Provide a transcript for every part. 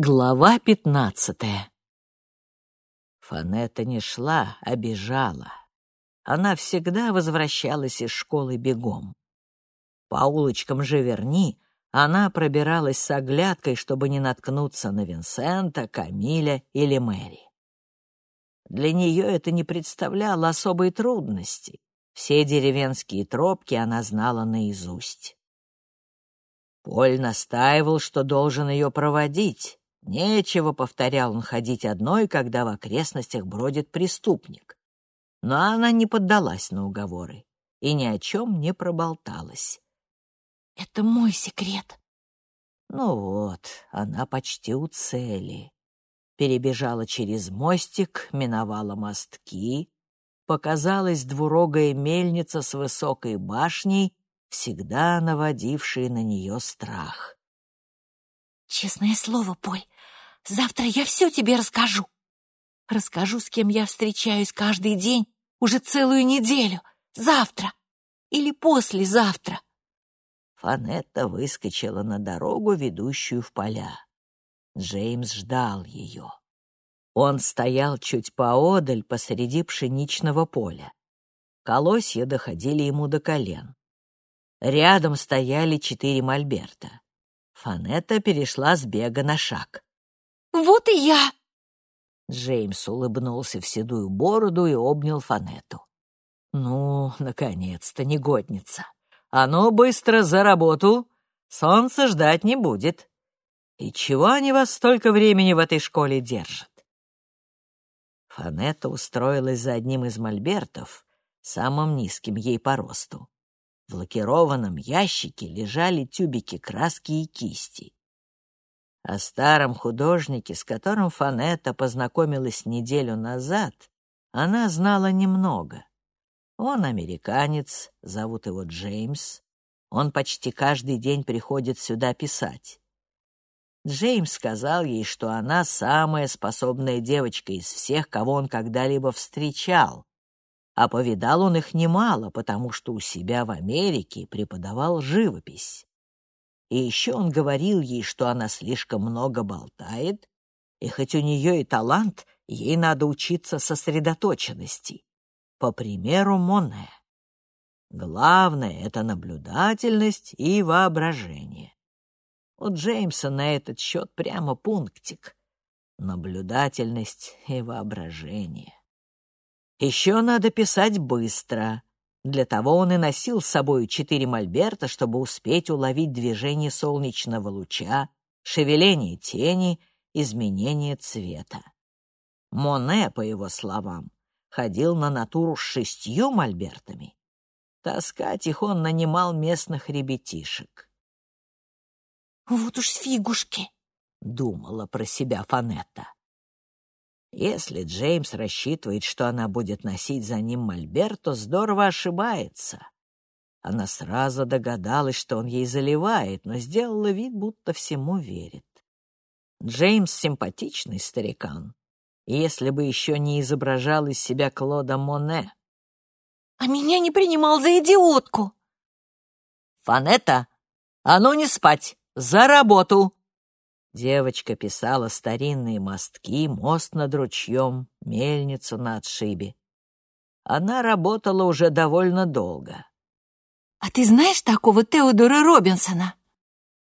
Глава пятнадцатая Фанета не шла, а бежала. Она всегда возвращалась из школы бегом. По улочкам Живерни она пробиралась с оглядкой, чтобы не наткнуться на Винсента, Камиля или Мэри. Для нее это не представляло особой трудности. Все деревенские тропки она знала наизусть. Поль настаивал, что должен ее проводить, Нечего, повторял он, ходить одной, когда в окрестностях бродит преступник. Но она не поддалась на уговоры и ни о чем не проболталась. «Это мой секрет». Ну вот, она почти у цели. Перебежала через мостик, миновала мостки, показалась двурогая мельница с высокой башней, всегда наводившей на нее страх. «Честное слово, Поль, завтра я все тебе расскажу. Расскажу, с кем я встречаюсь каждый день уже целую неделю. Завтра или послезавтра». Фанетта выскочила на дорогу, ведущую в поля. Джеймс ждал ее. Он стоял чуть поодаль посреди пшеничного поля. Колосья доходили ему до колен. Рядом стояли четыре мольберта. Фанетта перешла с бега на шаг. «Вот и я!» Джеймс улыбнулся в седую бороду и обнял Фанетту. «Ну, наконец-то, негодница! А ну, быстро за работу! Солнце ждать не будет! И чего они вас столько времени в этой школе держат?» Фанетта устроилась за одним из мольбертов, самым низким ей по росту. В лакированном ящике лежали тюбики краски и кисти. О старом художнике, с которым Фанетта познакомилась неделю назад, она знала немного. Он американец, зовут его Джеймс. Он почти каждый день приходит сюда писать. Джеймс сказал ей, что она самая способная девочка из всех, кого он когда-либо встречал, а повидал он их немало, потому что у себя в Америке преподавал живопись. И еще он говорил ей, что она слишком много болтает, и хоть у нее и талант, ей надо учиться сосредоточенности, по примеру Моне. Главное — это наблюдательность и воображение. У Джеймса на этот счет прямо пунктик. Наблюдательность и воображение. Еще надо писать быстро. Для того он и носил с собой четыре мольберта, чтобы успеть уловить движение солнечного луча, шевеление тени, изменение цвета. Моне, по его словам, ходил на натуру с шестью мольбертами. Таскать их он нанимал местных ребятишек. «Вот уж фигушки!» — думала про себя Фанетта. Если Джеймс рассчитывает, что она будет носить за ним мольберт, то здорово ошибается. Она сразу догадалась, что он ей заливает, но сделала вид, будто всему верит. Джеймс — симпатичный старикан, если бы еще не изображал из себя Клода Моне. «А меня не принимал за идиотку!» «Фанетта, а ну не спать! За работу!» Девочка писала старинные мостки, мост над ручьем, мельницу на отшибе. Она работала уже довольно долго. «А ты знаешь такого Теодора Робинсона?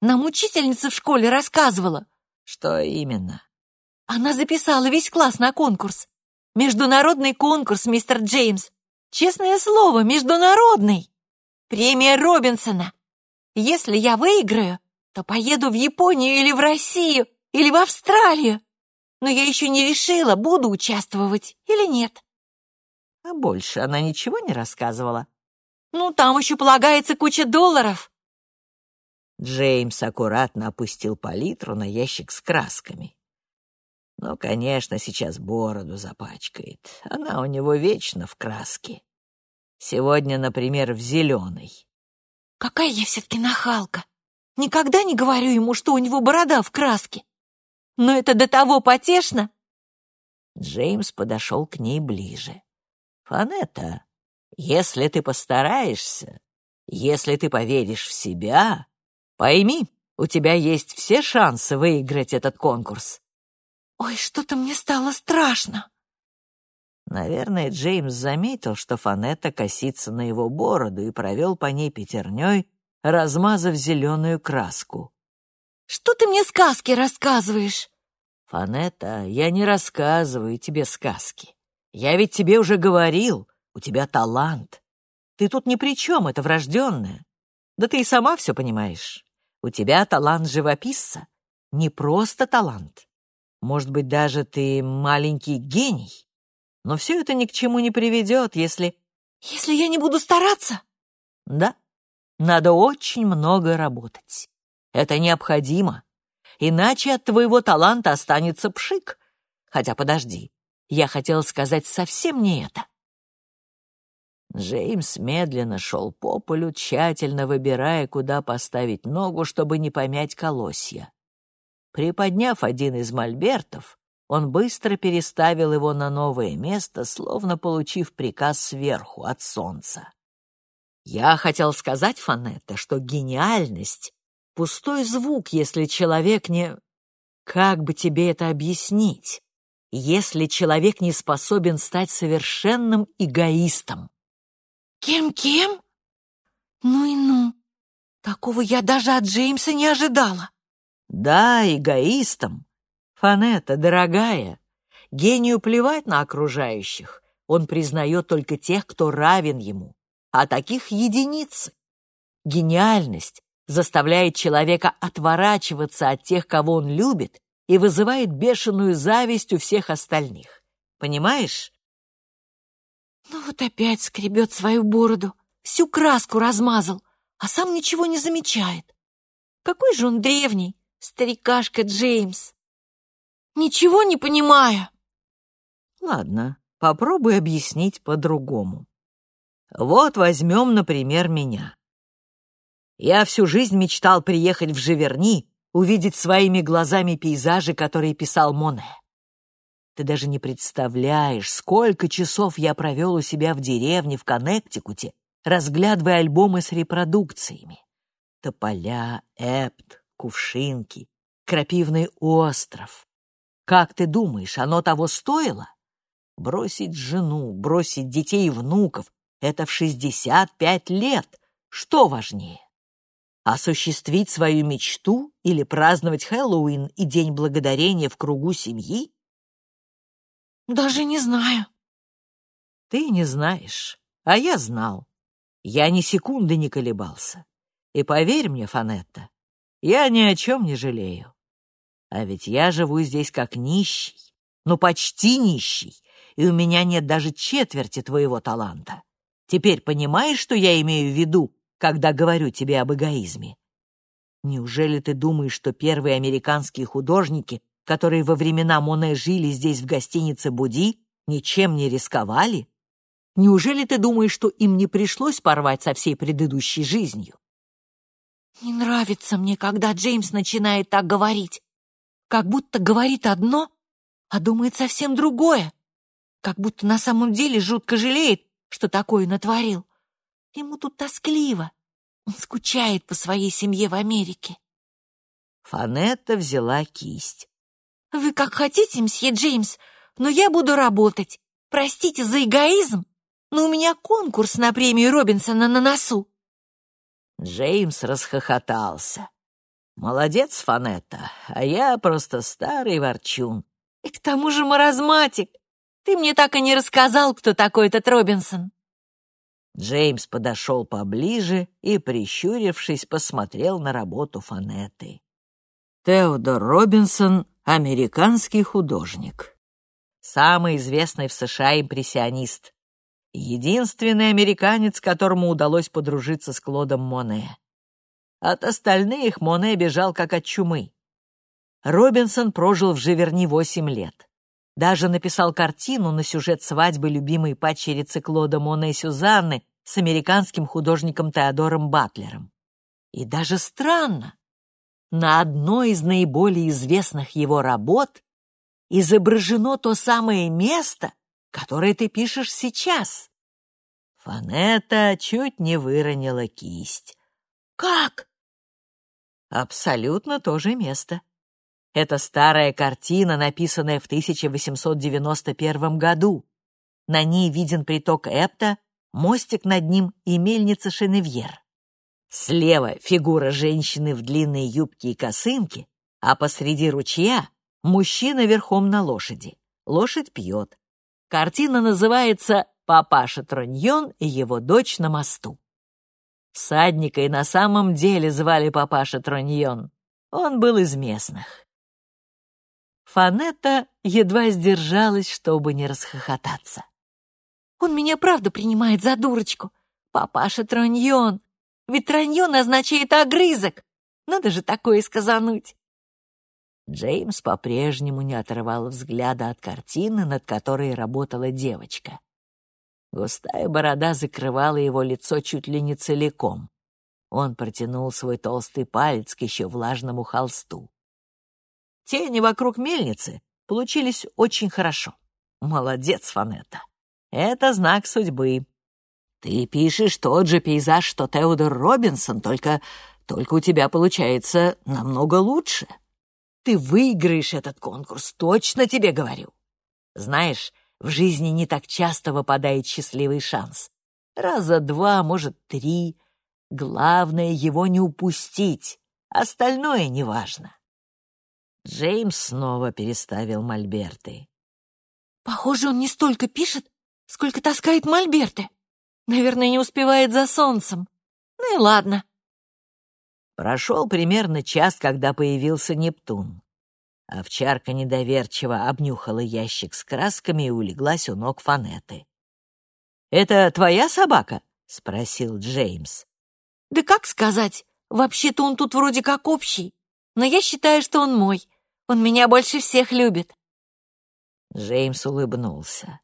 Нам учительница в школе рассказывала». «Что именно?» «Она записала весь класс на конкурс. Международный конкурс, мистер Джеймс. Честное слово, международный. Премия Робинсона. Если я выиграю, то поеду в Японию или в Россию, или в Австралию. Но я еще не решила, буду участвовать или нет. А больше она ничего не рассказывала? Ну, там еще полагается куча долларов. Джеймс аккуратно опустил палитру на ящик с красками. Ну, конечно, сейчас бороду запачкает. Она у него вечно в краске. Сегодня, например, в зеленой. Какая я все-таки нахалка. Никогда не говорю ему, что у него борода в краске. Но это до того потешно. Джеймс подошел к ней ближе. Фанетта, если ты постараешься, если ты поверишь в себя, пойми, У тебя есть все шансы выиграть этот конкурс. Ой, что-то мне стало страшно. Наверное, Джеймс заметил, что Фанетта косится на его бороду и провел по ней пятерней, размазав зеленую краску. «Что ты мне сказки рассказываешь?» «Фанетта, я не рассказываю тебе сказки. Я ведь тебе уже говорил, у тебя талант. Ты тут ни при чем, это врожденное. Да ты и сама все понимаешь. У тебя талант живописца. Не просто талант. Может быть, даже ты маленький гений. Но все это ни к чему не приведет, если... Если я не буду стараться? Да. Надо очень много работать. Это необходимо. Иначе от твоего таланта останется пшик. Хотя подожди, я хотел сказать совсем не это. Джеймс медленно шел по полю, тщательно выбирая, куда поставить ногу, чтобы не помять колосья. Приподняв один из мольбертов, он быстро переставил его на новое место, словно получив приказ сверху, от солнца. Я хотел сказать, Фанетта, что гениальность — пустой звук, если человек не... Как бы тебе это объяснить? Если человек не способен стать совершенным эгоистом. Кем-кем? Ну и ну. Такого я даже от Джеймса не ожидала. Да, эгоистом. Фанета, дорогая, гению плевать на окружающих. Он признает только тех, кто равен ему, а таких единицы. Гениальность заставляет человека отворачиваться от тех, кого он любит, и вызывает бешеную зависть у всех остальных. Понимаешь? Ну вот опять скребет свою бороду, всю краску размазал, а сам ничего не замечает. Какой же он древний, старикашка Джеймс. Ничего не понимаю. Ладно, попробуй объяснить по-другому. Вот возьмем, например, меня. Я всю жизнь мечтал приехать в Живерни, увидеть своими глазами пейзажи, которые писал Моне. Ты даже не представляешь, сколько часов я провел у себя в деревне в Коннектикуте, разглядывая альбомы с репродукциями. Тополя, эпт, кувшинки, крапивный остров. Как ты думаешь, оно того стоило? Бросить жену, бросить детей и внуков — это в 65 лет. Что важнее? Осуществить свою мечту или праздновать Хэллоуин и День Благодарения в кругу семьи? Даже не знаю. Ты не знаешь, а я знал. Я ни секунды не колебался. И поверь мне, Фанетта, я ни о чем не жалею. А ведь я живу здесь как нищий, ну почти нищий, и у меня нет даже четверти твоего таланта. Теперь понимаешь, что я имею в виду, когда говорю тебе об эгоизме? Неужели ты думаешь, что первые американские художники которые во времена Моне жили здесь в гостинице Буди, ничем не рисковали? Неужели ты думаешь, что им не пришлось порвать со всей предыдущей жизнью? Не нравится мне, когда Джеймс начинает так говорить. Как будто говорит одно, а думает совсем другое. Как будто на самом деле жутко жалеет, что такое натворил. Ему тут тоскливо. Он скучает по своей семье в Америке. Фанетта взяла кисть. «Вы как хотите, мсье Джеймс, но я буду работать. Простите за эгоизм, но у меня конкурс на премию Робинсона на носу». Джеймс расхохотался. «Молодец, Фанетта, а я просто старый ворчун. И к тому же маразматик. Ты мне так и не рассказал, кто такой этот Робинсон». Джеймс подошел поближе и, прищурившись, посмотрел на работу Фанетты. Теодор Робинсон американский художник. Самый известный в США импрессионист. Единственный американец, которому удалось подружиться с Клодом Моне. От остальных Моне бежал как от чумы. Робинсон прожил в Живерни восемь лет. Даже написал картину на сюжет свадьбы любимой падчерицы Клода Моне Сюзанны с американским художником Теодором Батлером. И даже странно, на одной из наиболее известных его работ изображено то самое место, которое ты пишешь сейчас. Фанета чуть не выронила кисть. «Как?» Абсолютно то же место. Это старая картина, написанная в 1891 году. На ней виден приток Эпта, мостик над ним и мельница Шеневьер. Слева фигура женщины в длинной юбке и косынке, а посреди ручья мужчина верхом на лошади. Лошадь пьет. Картина называется «Папаша Троньон и его дочь на мосту». Всадника и на самом деле звали Папаша Троньон. Он был из местных. Фанетта едва сдержалась, чтобы не расхохотаться. «Он меня правда принимает за дурочку. Папаша Троньон. Ведь Троньон означает огрызок. Надо же такое сказануть». Джеймс по-прежнему не отрывал взгляда от картины, над которой работала девочка. Густая борода закрывала его лицо чуть ли не целиком. Он протянул свой толстый палец к еще влажному холсту. Тени вокруг мельницы получились очень хорошо. Молодец, Фанетта. Это знак судьбы. Ты пишешь тот же пейзаж, что Теодор Робинсон, только, только у тебя получается намного лучше. Ты выиграешь этот конкурс, точно тебе говорю. Знаешь, в жизни не так часто выпадает счастливый шанс. Раза два, может, три. Главное его не упустить, остальное неважно. Джеймс снова переставил мольберты. «Похоже, он не столько пишет, сколько таскает мольберты. Наверное, не успевает за солнцем. Ну и ладно». Прошел примерно час, когда появился Нептун. Овчарка недоверчиво обнюхала ящик с красками и улеглась у ног Фанеты. «Это твоя собака?» — спросил Джеймс. «Да как сказать? Вообще-то он тут вроде как общий но я считаю, что он мой. Он меня больше всех любит». Джеймс улыбнулся.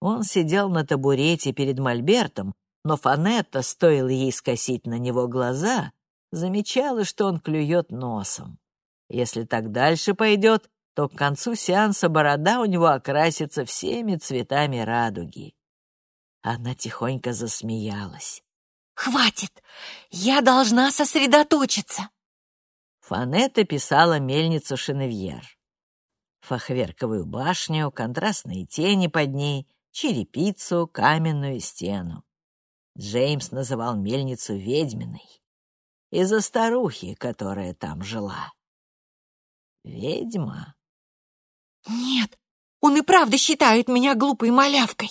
Он сидел на табурете перед Мольбертом, но Фанетта, стоило ей скосить на него глаза, замечала, что он клюет носом. Если так дальше пойдет, то к концу сеанса борода у него окрасится всеми цветами радуги. Она тихонько засмеялась. «Хватит! Я должна сосредоточиться!» Фанетта писала мельницу Шеневьер. Фахверковую башню, контрастные тени под ней, черепицу, каменную стену. Джеймс называл мельницу ведьминой из-за старухи, которая там жила. Ведьма? Нет, он и правда считает меня глупой малявкой.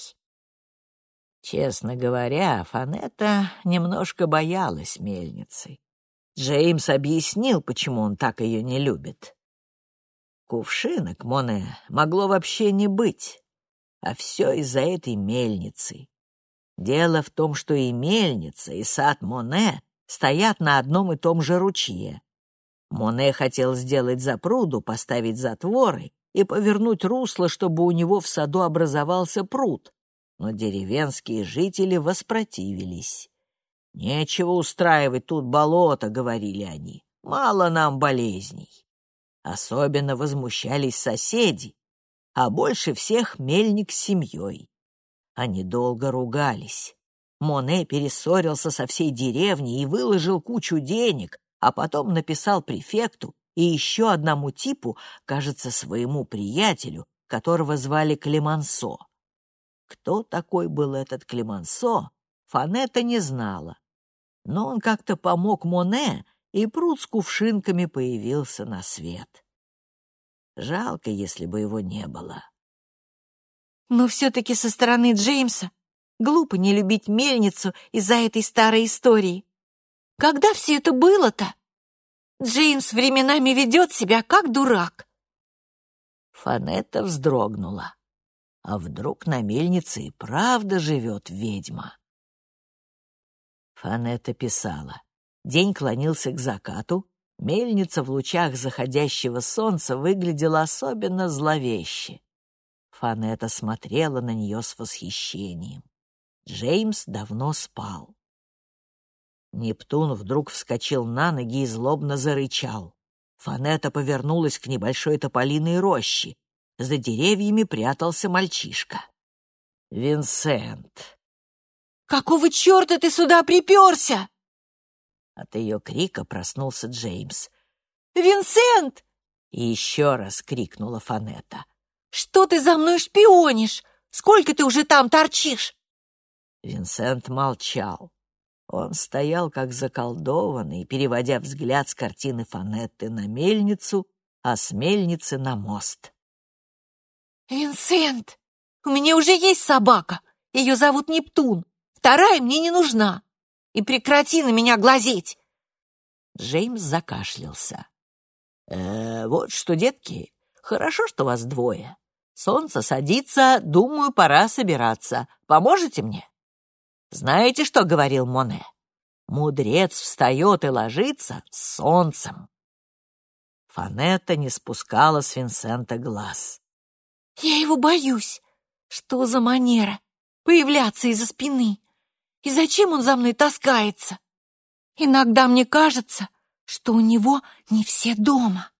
Честно говоря, Фанетта немножко боялась мельницы. Джеймс объяснил, почему он так ее не любит. Кувшинок Моне могло вообще не быть, а все из-за этой мельницы. Дело в том, что и мельница, и сад Моне стоят на одном и том же ручье. Моне хотел сделать запруду, поставить затворы и повернуть русло, чтобы у него в саду образовался пруд, но деревенские жители воспротивились. «Нечего устраивать тут болото», — говорили они. «Мало нам болезней». Особенно возмущались соседи, а больше всех мельник с семьей. Они долго ругались. Моне перессорился со всей деревней и выложил кучу денег, а потом написал префекту и еще одному типу, кажется, своему приятелю, которого звали Клемансо. Кто такой был этот Клемансо, Фанета не знала, но он как-то помог Моне, и пруд с кувшинками появился на свет. Жалко, если бы его не было. Но все-таки со стороны Джеймса глупо не любить мельницу из-за этой старой истории. Когда все это было-то? Джеймс временами ведет себя как дурак. Фанетта вздрогнула. А вдруг на мельнице и правда живет ведьма? Фанетта писала. День клонился к закату, мельница в лучах заходящего солнца выглядела особенно зловеще. Фанетта смотрела на нее с восхищением. Джеймс давно спал. Нептун вдруг вскочил на ноги и злобно зарычал. Фанетта повернулась к небольшой тополиной роще. За деревьями прятался мальчишка. «Винсент, «Какого черта ты сюда приперся?» От ее крика проснулся Джеймс. Винсент!» И еще раз крикнула Фанетта. «Что ты за мной шпионишь? Сколько ты уже там торчишь?» Винсент молчал. Он стоял как заколдованный, переводя взгляд с картины Фанетты на мельницу, а с мельницы на мост. «Винсент, у меня уже есть собака. Ее зовут Нептун. Вторая мне не нужна. И прекрати на меня глазеть!» Джеймс закашлялся. «Э, «Вот что, детки, хорошо, что вас двое. Солнце садится, думаю, пора собираться. Поможете мне?» Знаете, что говорил Моне? Мудрец встает и ложится с солнцем. Фанетта не спускала с Винсента глаз. «Я его боюсь. Что за манера? Появляться из-за спины. И зачем он за мной таскается? Иногда мне кажется, что у него не все дома».